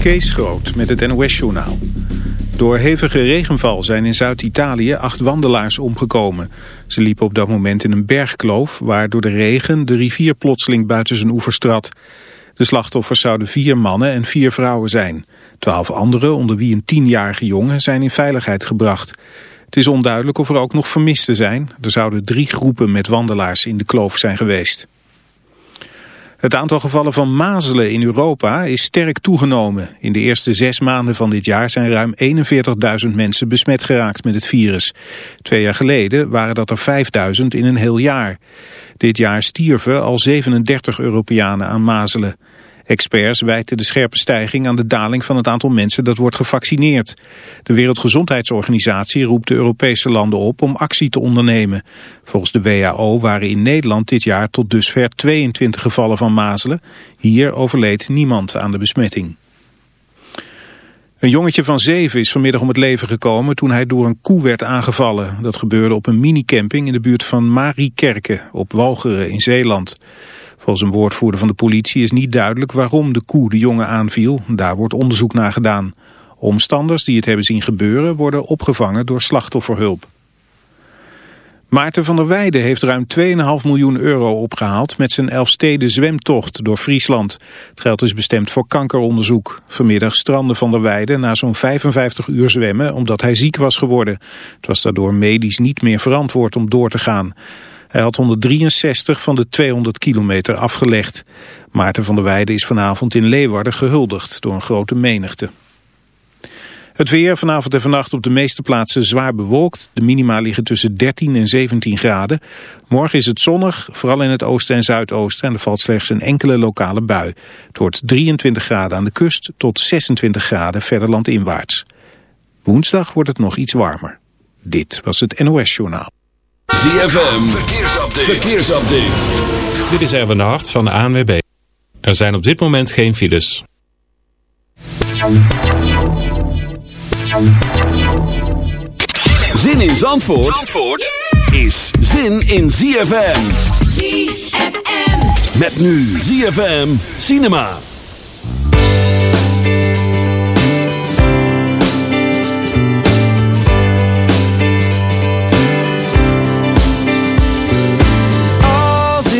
Kees Groot met het NOS-journaal. Door hevige regenval zijn in Zuid-Italië acht wandelaars omgekomen. Ze liepen op dat moment in een bergkloof... waar door de regen de rivier plotseling buiten zijn oevers trad. De slachtoffers zouden vier mannen en vier vrouwen zijn. Twaalf anderen, onder wie een tienjarige jongen, zijn in veiligheid gebracht. Het is onduidelijk of er ook nog vermisten zijn. Er zouden drie groepen met wandelaars in de kloof zijn geweest. Het aantal gevallen van mazelen in Europa is sterk toegenomen. In de eerste zes maanden van dit jaar zijn ruim 41.000 mensen besmet geraakt met het virus. Twee jaar geleden waren dat er 5.000 in een heel jaar. Dit jaar stierven al 37 Europeanen aan mazelen. Experts wijten de scherpe stijging aan de daling van het aantal mensen dat wordt gevaccineerd. De Wereldgezondheidsorganisatie roept de Europese landen op om actie te ondernemen. Volgens de WHO waren in Nederland dit jaar tot dusver 22 gevallen van mazelen. Hier overleed niemand aan de besmetting. Een jongetje van zeven is vanmiddag om het leven gekomen toen hij door een koe werd aangevallen. Dat gebeurde op een minicamping in de buurt van Mariekerke op Walcheren in Zeeland. Volgens een woordvoerder van de politie is niet duidelijk waarom de koe de jongen aanviel. Daar wordt onderzoek naar gedaan. Omstanders die het hebben zien gebeuren worden opgevangen door slachtofferhulp. Maarten van der Weijden heeft ruim 2,5 miljoen euro opgehaald met zijn Elfsteden zwemtocht door Friesland. Het geld is bestemd voor kankeronderzoek. Vanmiddag strandde van der Weijden na zo'n 55 uur zwemmen omdat hij ziek was geworden. Het was daardoor medisch niet meer verantwoord om door te gaan. Hij had 163 van de 200 kilometer afgelegd. Maarten van der Weijden is vanavond in Leeuwarden gehuldigd door een grote menigte. Het weer vanavond en vannacht op de meeste plaatsen zwaar bewolkt. De minima liggen tussen 13 en 17 graden. Morgen is het zonnig, vooral in het oosten en zuidoosten. En er valt slechts een enkele lokale bui. Het wordt 23 graden aan de kust tot 26 graden verder landinwaarts. Woensdag wordt het nog iets warmer. Dit was het NOS Journaal. ZFM, verkeersupdate. verkeersupdate. Dit is Erwin de Hart van de ANWB. Er zijn op dit moment geen files. Zin in Zandvoort, Zandvoort is zin in ZFM. ZFM. Met nu ZFM Cinema.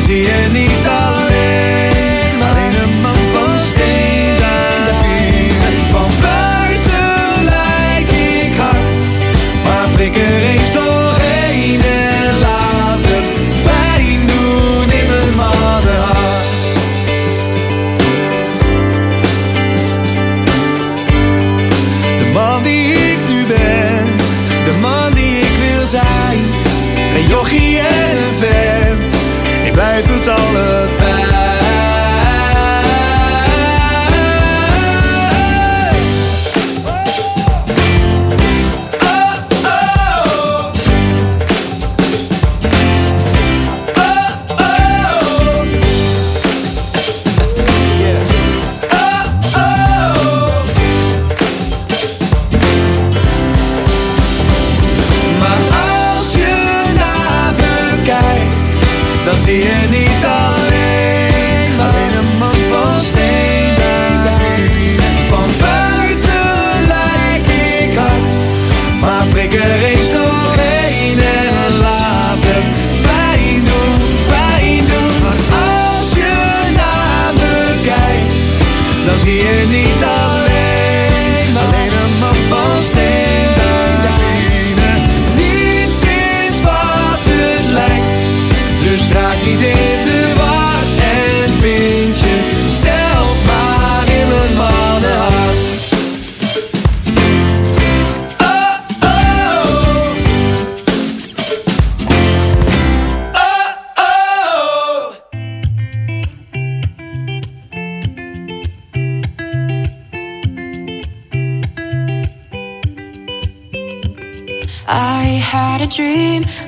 zie je niet alleen, 爱枯燥了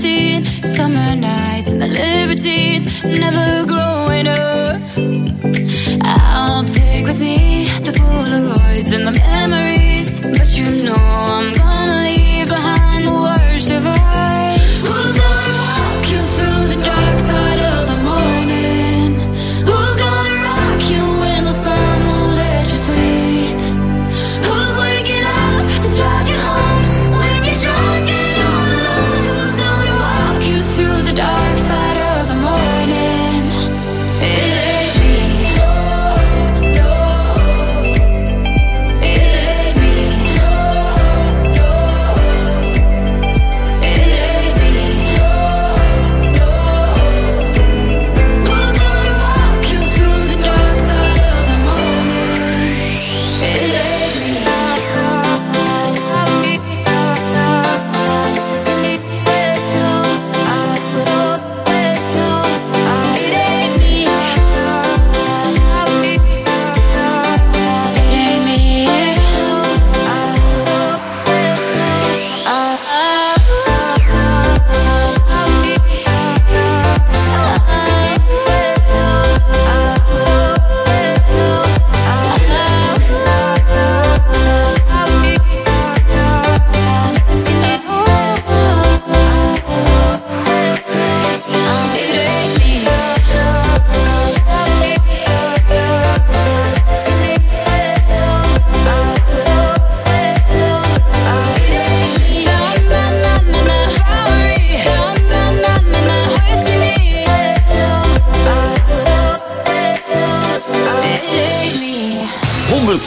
17 summer nights and the libertines never growing up. I'll take with me the polaroids and the memories but you know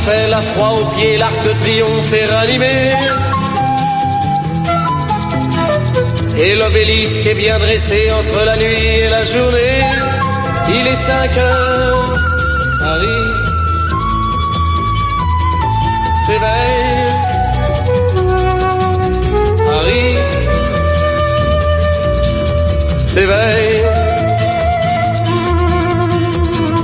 La tour Eiffel a froid aux pieds, l'arc de triomphe est ranimé. Et l'obélisque est bien dressé entre la nuit et la journée. Il est 5 heures, Paris s'éveille. Paris s'éveille.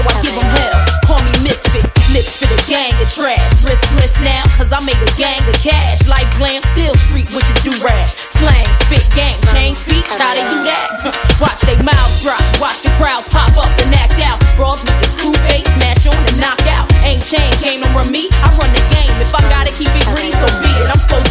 So I give them hell. Call me misfit, lips for the gang of trash. Riskless now, cause I made a gang of cash. Like glam, still street with the do-rag. Slang, spit, gang, change speech, how they do that? watch they mouths drop, watch the crowds pop up and act out. Brawls with the screw face, smash on and knock out. Ain't chain, no run me, I run the game. If I gotta keep it green, so be it. I'm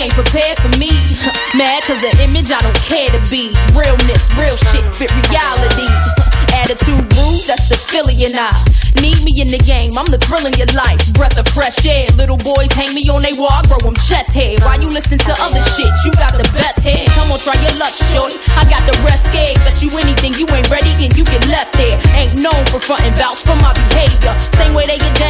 Ain't prepared for me. Mad cause the image I don't care to be. Realness, real shit, spit reality. Attitude rude, that's the Philly and I. Need me in the game, I'm the thrill in your life. Breath of fresh air, little boys hang me on they wall, I grow them chest hair. Why you listen to other shit? You got the best hair. Come on, try your luck, shorty. I got the rest scared. Bet you anything, you ain't ready and you get left there. Ain't known for frontin' vouch for my behavior. Same way they get down,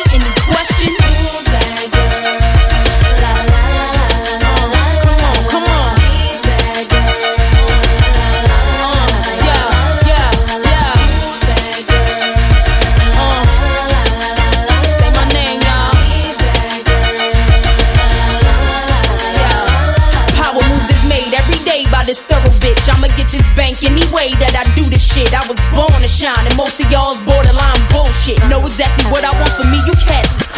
born to shine, and most of y'all's borderline bullshit. Know exactly what I want for me, you cats is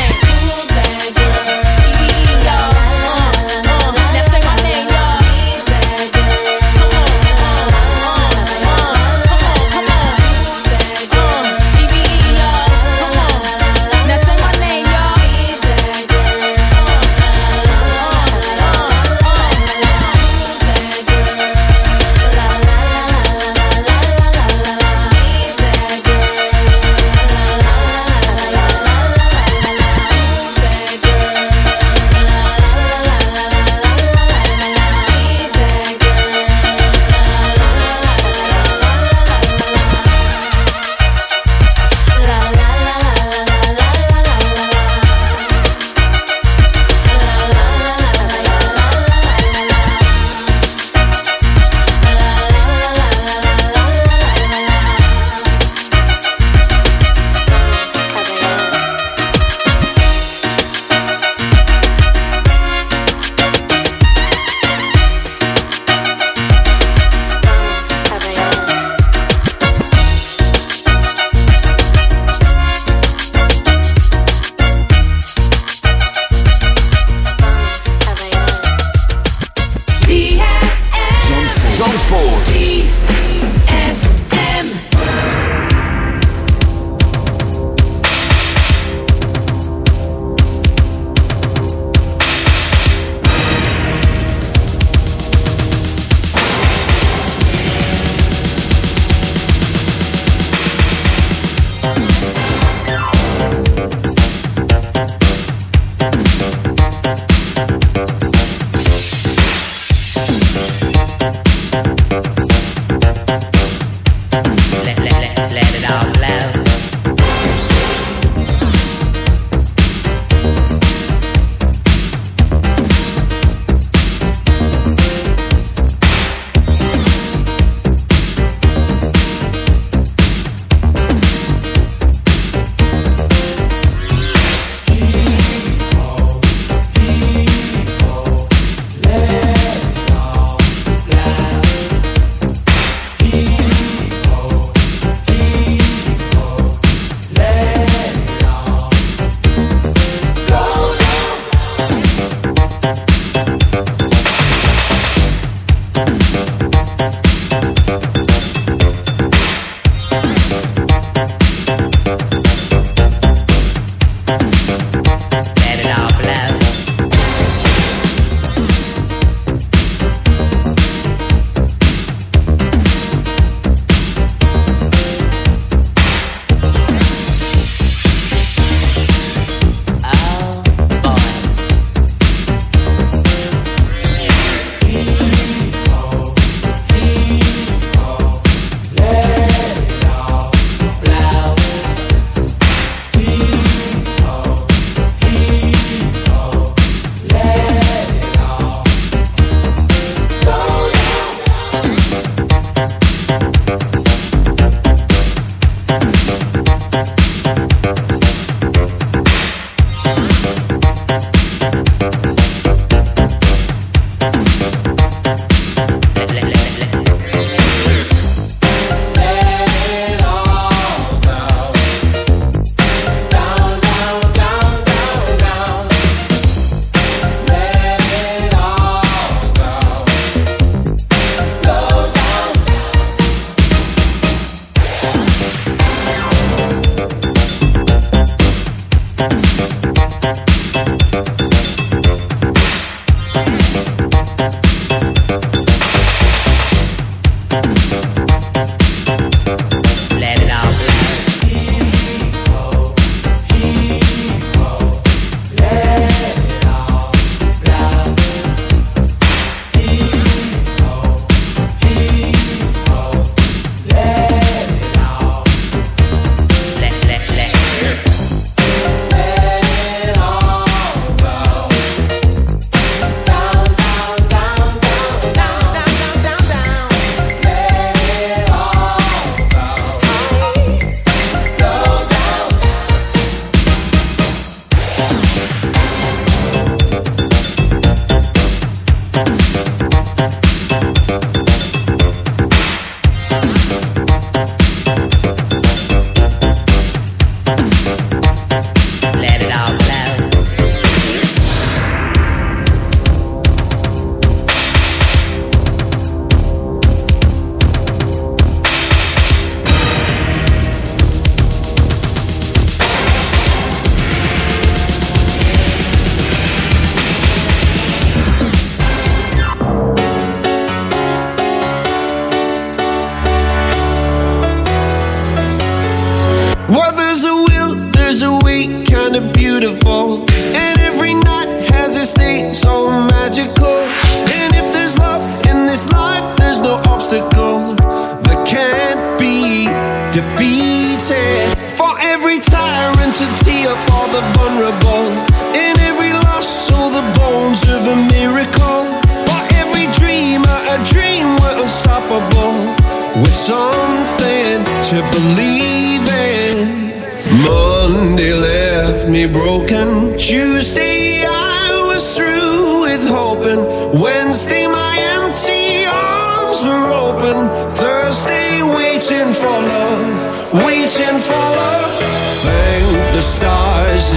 Now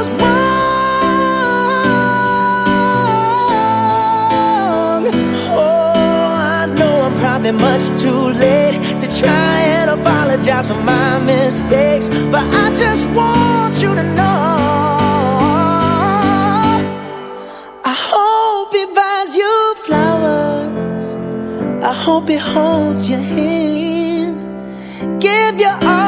Oh, much too late to try and apologize for my mistakes, but I just want you to know. I hope he buys you flowers. I hope he holds your hand, give you all